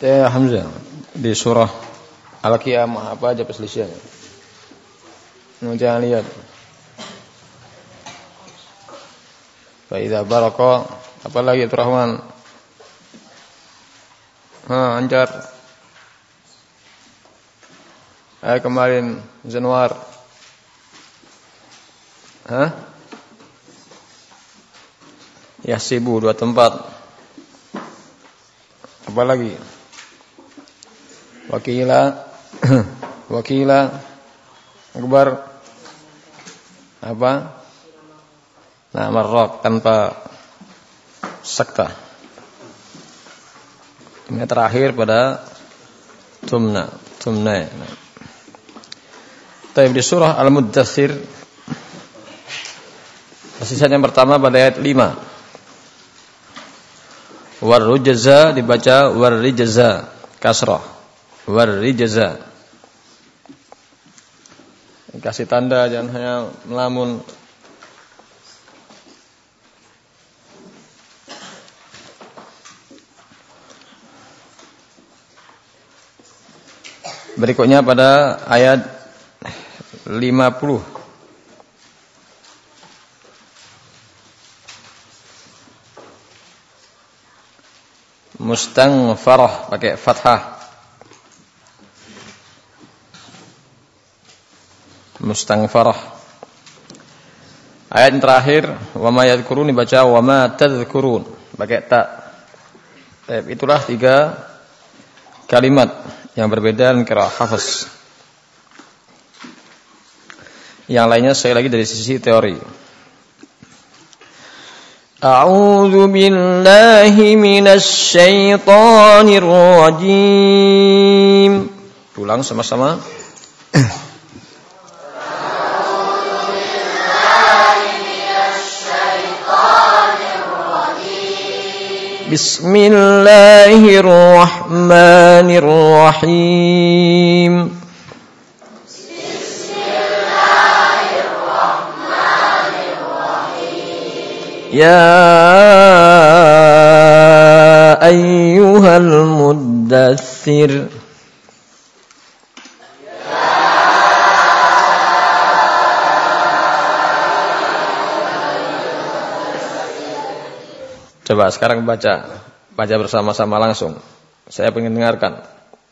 Teh Hamzah di surah Al-Qiyamah apa aja perselisihannya? Nah, jangan lihat. Faidah baraka apa lagi itu Rahman? Ha, anjar. Eh kemarin Januar. Hah? Ya sibu dua tempat. Apa lagi? Wakila. Wakila. Akbar. Apa? Nah marrok tanpa Sakta. Ini terakhir pada Tumna Tumna. Nah. Tapi di surah Al-Muddathir Sisa yang pertama pada ayat 5 Warrujaza dibaca warrijaza kasrah jaza kasih tanda jangan hanya melamun. Berikutnya pada ayat 50 Mustangfarah pakai fathah mustangfarah. Ayat yang terakhir, wa ma yadhkurun dibaca wa ma tadhkurun. Pakai tak. Itulah tiga kalimat yang berbeda dan kira hafaz. Yang lainnya saya lagi dari sisi teori. A'udzu billahi minasy syaithanir rajim. Ulang sama-sama. بسم الله الرحمن الرحيم. يا أيها المدثر Coba sekarang baca, baca bersama-sama langsung. Saya ingin dengarkan.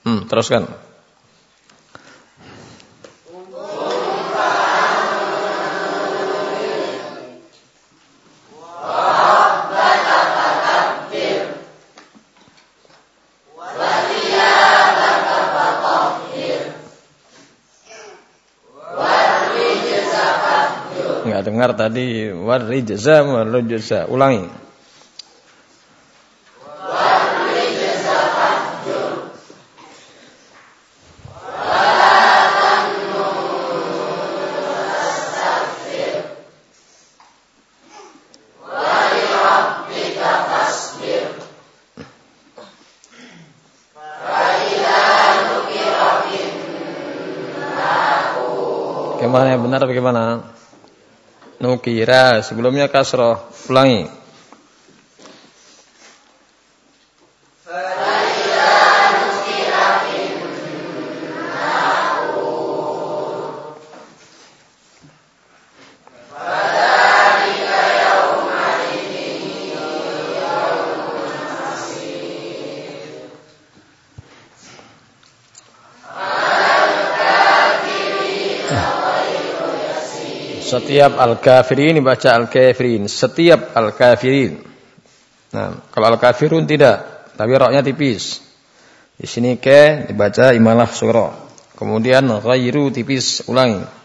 Hmm, teruskan. Dengar tadi warijza warujza. Ulangi. Benar bagaimana? Nukira sebelumnya kasroh ulangi. Setiap al-kafirin dibaca al-kafirin. Setiap al-kafirin. Nah, kalau al-kafirun tidak, tapi roknya tipis. Di sini ke dibaca imalah surah. Kemudian ghairu tipis ulangi.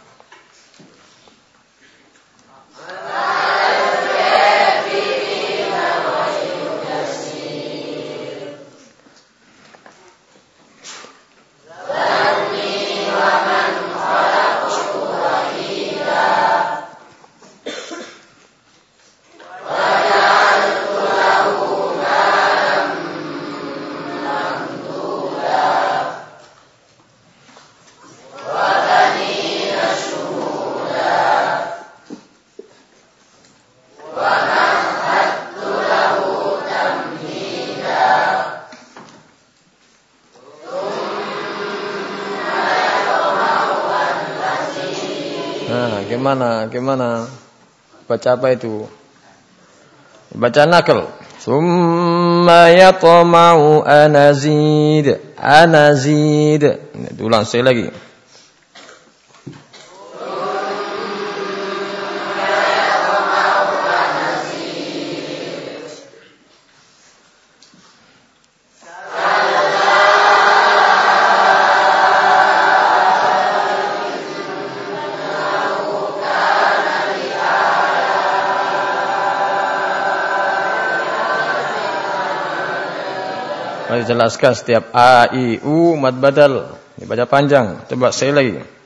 Gimana? Gimana? Baca apa itu? Baca nakal. Summa yatma'u anazid. Anazid. Ulang sekali lagi. Jelaskan setiap a, i, u, mad badal. Dibaca panjang. Coba saya lagi.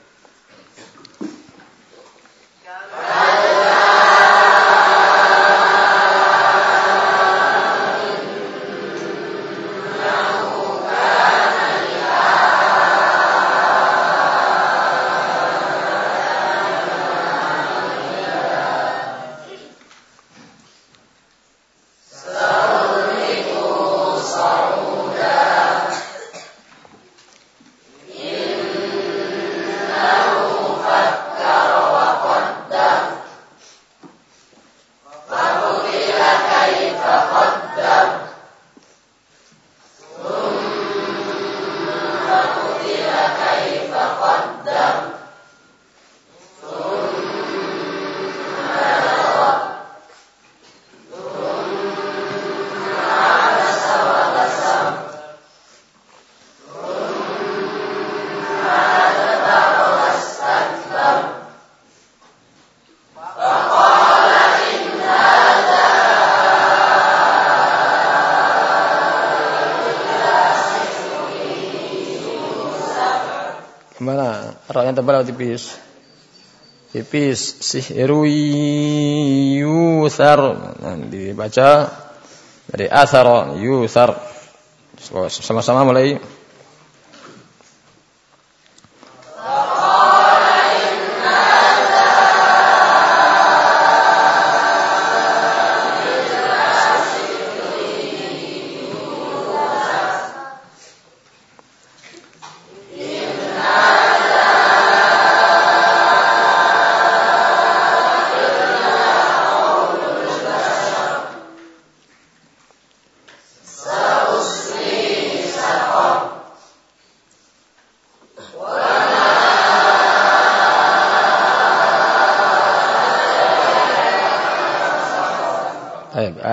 Yang tebal atau tipis? Tipis. Sihru yusar. Nah, dibaca dari asar yusar. Sama-sama mulai.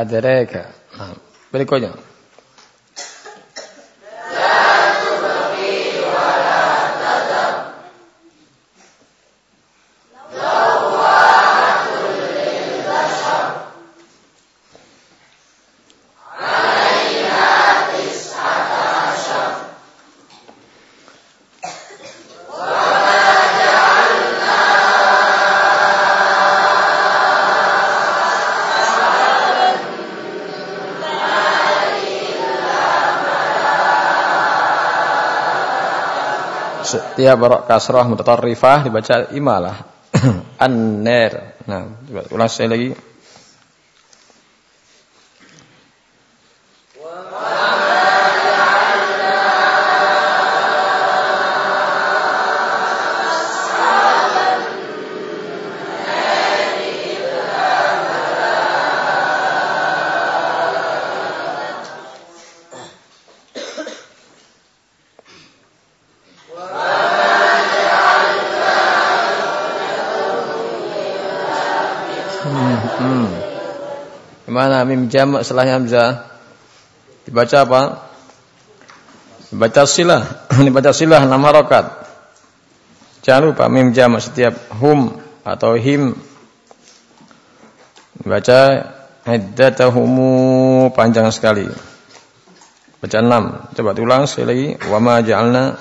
อาจจะแรกอะเป็นก็อย่าง setiap barok kasrah mutatarrifah dibaca imalah. An-nar. Nah, ulang sekali lagi. Mana mim jamak setelahnya hamzah? Dibaca apa? Dibaca silah. Dibaca silah nama rokat. Jangan lupa mim jamak setiap hum atau him. Dibaca iddatahumu panjang sekali. Baca enam. Coba ulang sekali lagi. Wa ma ja'alna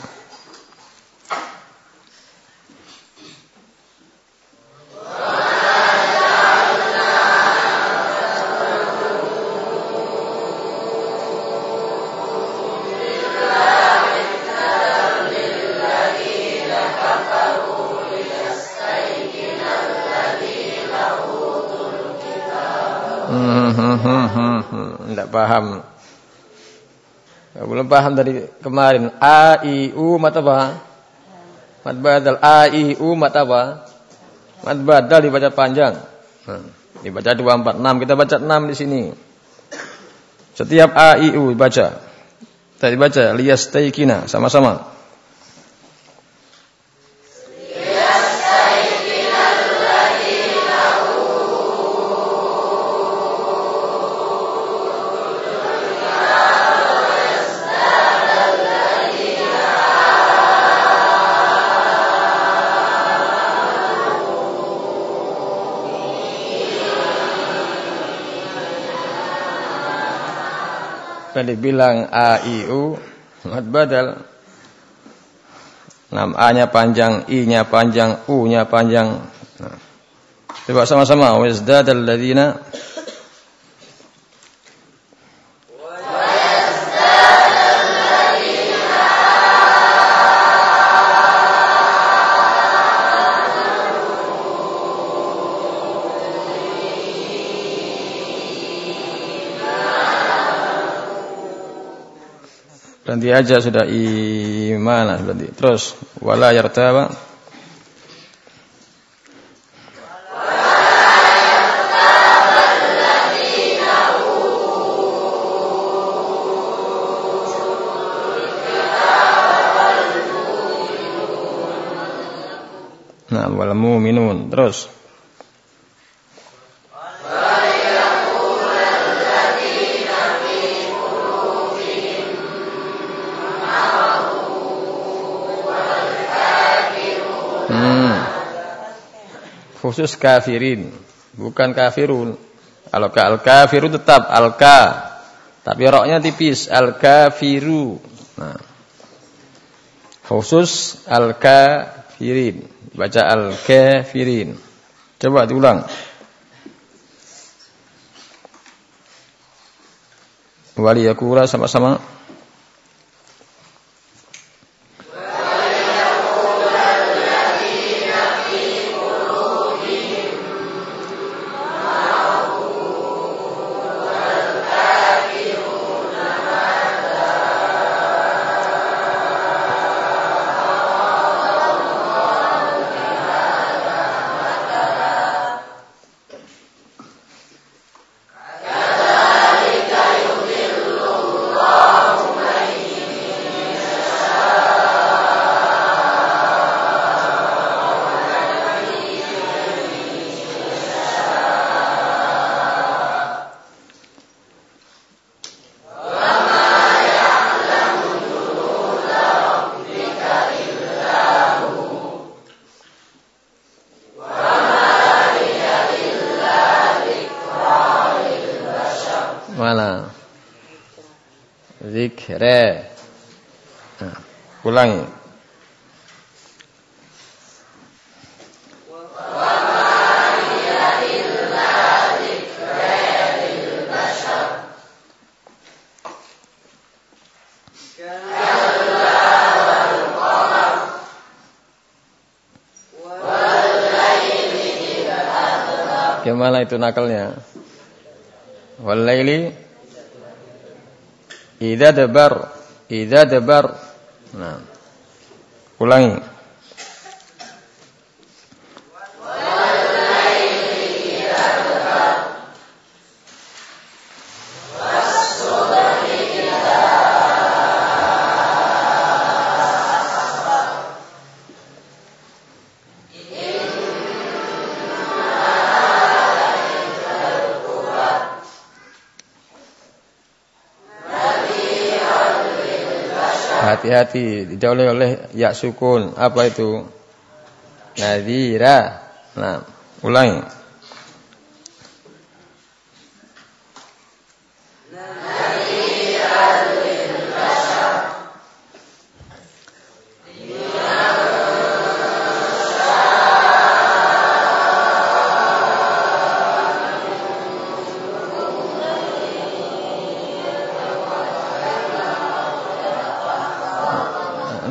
paham dari kemarin. A, I, U, mat apa? Mat badal. A, I, U, mat apa? Mad badal dibaca panjang. Nah, dibaca 246, kita baca 6 di sini. Setiap a i u baca. Tadi baca liyastaikina sama-sama. Tadi bilang A, I, U, mad badal. 6 A-nya panjang, I-nya panjang, U-nya panjang. Nah. Coba sama-sama. Wazdadal ladina Berhenti aja sudah iman berarti. Terus wala yartaba Nah, wal mu'minun. Terus khusus kafirin, bukan kafirun. Kalau ka al kafiru tetap al ka, tapi roknya tipis al kafiru. Nah. Khusus al kafirin, baca al kafirin. Coba diulang. Waliyakura sama-sama. Ulangi. Gimana itu nakalnya? Walaili idza dabar idza dabar Nah. Ulangi. Hati-hati dijauhi oleh ya sukun apa itu? Nadira nah ulangi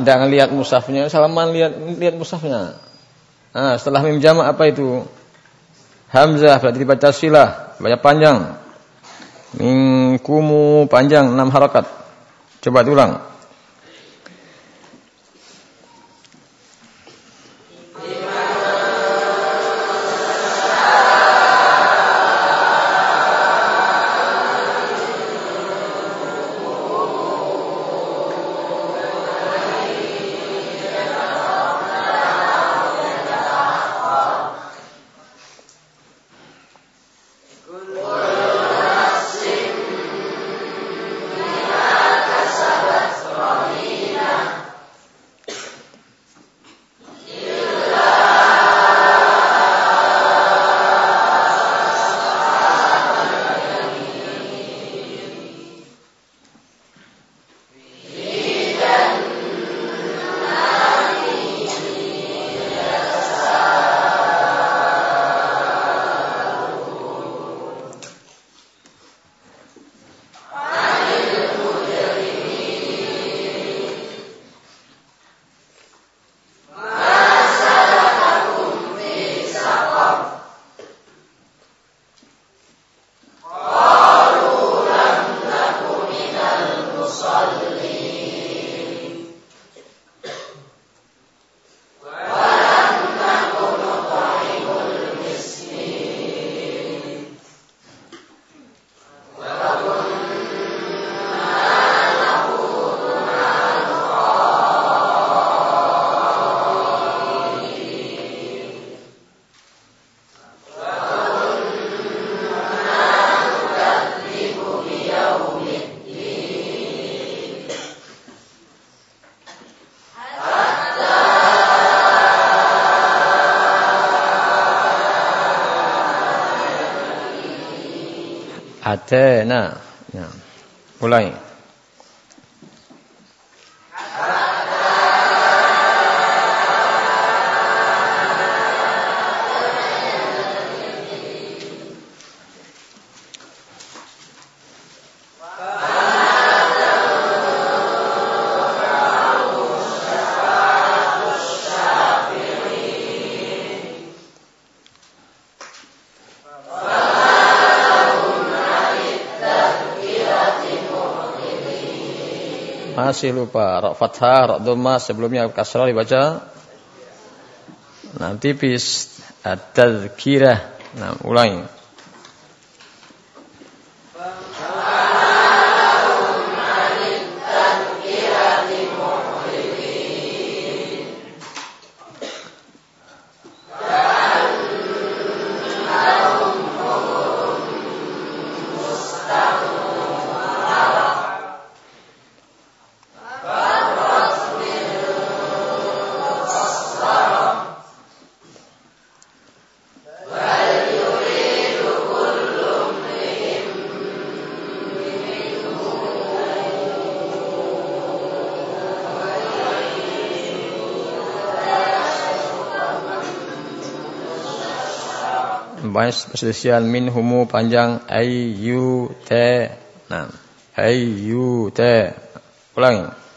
Jangan lihat musafnya, Salaman lihat lihat musafnya. Nah, setelah mim jamak apa itu? Hamzah berarti dibaca silah, baca panjang. Mingkumu panjang enam harakat. Coba diulang. Atana. Nah, mulai. Masih lupa. Rok fathah, rok dhamma sebelumnya kasrah dibaca. Nah, tipis. At-tadhkirah. Nah, ulangi. Perselisihan minhumu panjang ayu te. Nah, ayu te. Ulangi.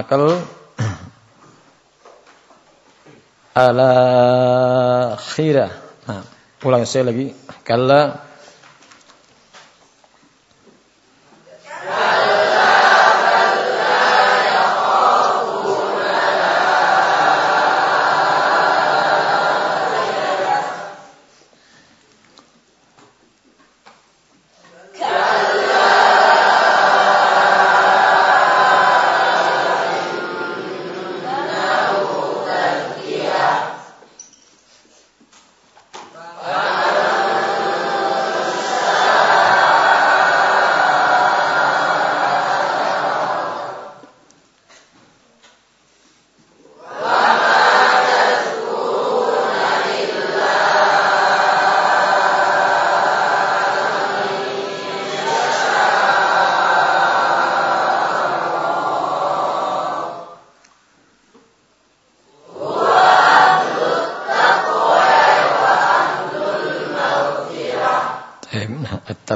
Nakal ala khirah. Nah, ulang saya lagi. Kalla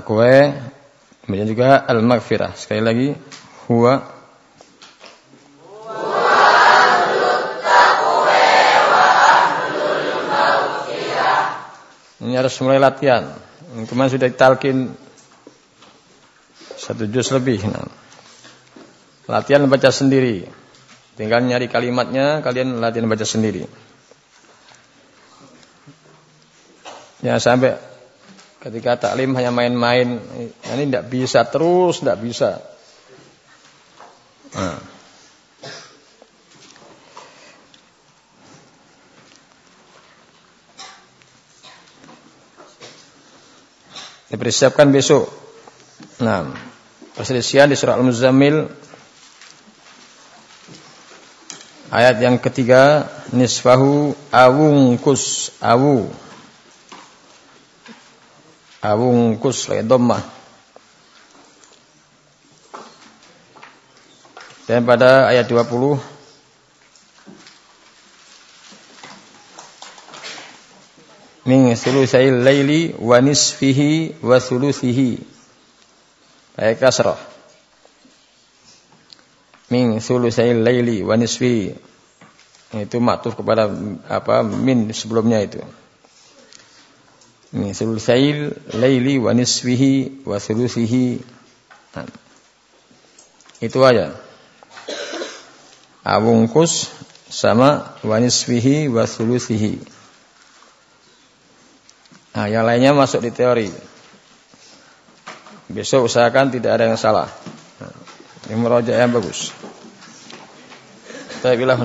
At-taqwa kemudian juga al-maghfirah. Sekali lagi huwa Ini harus mulai latihan. Kemarin sudah ditalkin satu juz lebih. Nah. Latihan baca sendiri. Tinggal nyari kalimatnya, kalian latihan baca sendiri. Ya sampai Ketika taklim hanya main-main, ini tidak bisa terus, tidak bisa. Nah. Dipersiapkan besok. Nah, perselisihan di surah Al-Muzammil ayat yang ketiga nisfahu awungkus awu Awungkus le dhammah. Dan pada ayat 20 min sulusail laili wa nisfihi wa sulusihi. Ayat kasrah. Min sulusail laili wa nisfihi. Itu maktuf kepada apa min sebelumnya itu min sulusail laili wa nisfihi wa sulusihi nah, itu aja abungkus sama wa nisfihi wa sulusihi Nah, yang lainnya masuk di teori. Besok usahakan tidak ada yang salah. Nah, ini merojak yang bagus. Tapi bilah